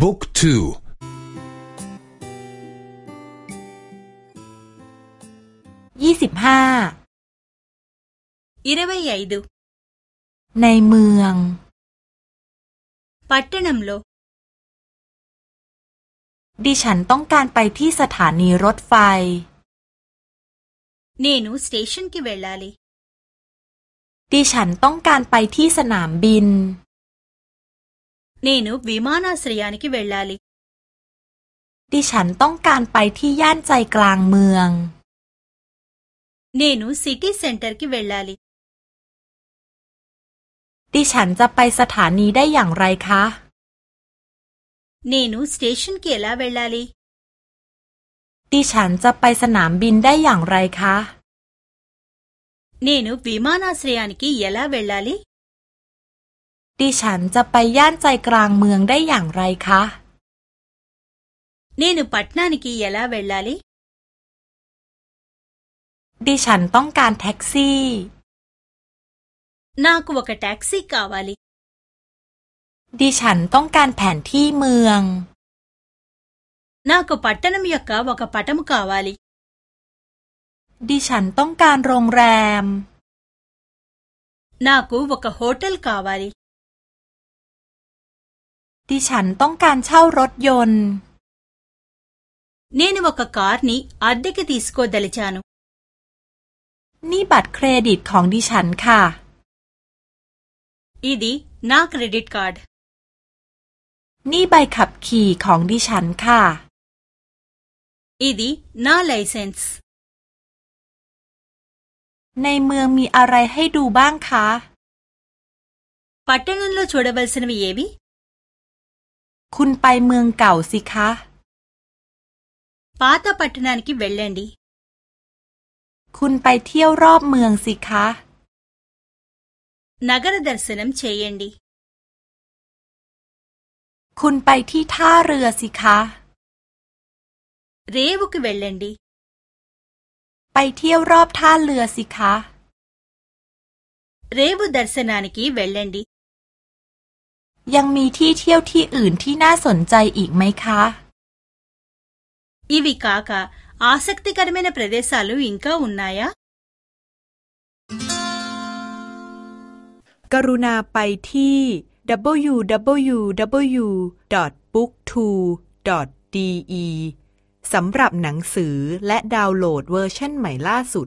บุ๊กทูยี่สิบห้าอิระวัยไอดูในเมืองปัตตนัมโลดิฉันต้องการไปที่สถานีรถไฟ เนนูสเตชันกี่เวลาลีดิฉันต้องการไปที่สนามบิน నేను విమానాశ్రయానికి వెళ్ళాలి ดิฉันต้องการไปที่ย่านใจกลางเมืองనేను సిటీ సెంటర్ కి వెళ్ళాలి ดิฉันจะไปสถานีได้อย่างไรคะనేను స్టేషన్ కి ఎలా వెళ్ళాలి ดิฉันจะไปสนามบินได้อย่างไรคะనేను వి ดิฉันจะไปย่านใจกลางเมืองได้อย่างไรคะเนนูปัตนานิกี่ยลาเวลาลีดิฉันต้องการแท็กซี่นาคุวกแท็กซี่กาวาลีดิฉันต้องการแผนที่เมืองนาคุปัตตนมยกาวกปัตตมกาวาลีดิฉันต้องการโรงแรมนาคุว ดิฉันต้องการเช่ารถยนต์เนนวกคาร์นี้อัดเดกติสโกเดลจานุนี่บัตรเครดิตของดิฉันค่ะอีดีนาเครดิตการ์ดนี่ใบขับขี่ของดิฉันค่ะอีดีนาไลเซนส์ในเมืองมีอะไรให้ดูบ้างคะปัตต คุณไปเมืองเก่าสิคะปาตาปัตตานันกีเวลเลนดีคุณไปเที่ยวรอบเมืองสิคะนกรดร์สนัมเชยันดีคุณไปที่ท่าเรือสิคะเรวุกเวลเลนดีไปเที่ยวรอบท่าเรือสิคะเรวุ ยังมีที่เที่ยวที่อื่นที่น่าสนใจอีกไหมคะ อีวิกากา ఆసక్తికరమైన ప్రదేశాలు ఇంకా ఉన్నాయా กรุณาไปที่ www.booktwo.de สำหรับหนังสือและดาวน์โหลดเวอร์ชันใหม่ล่าสุด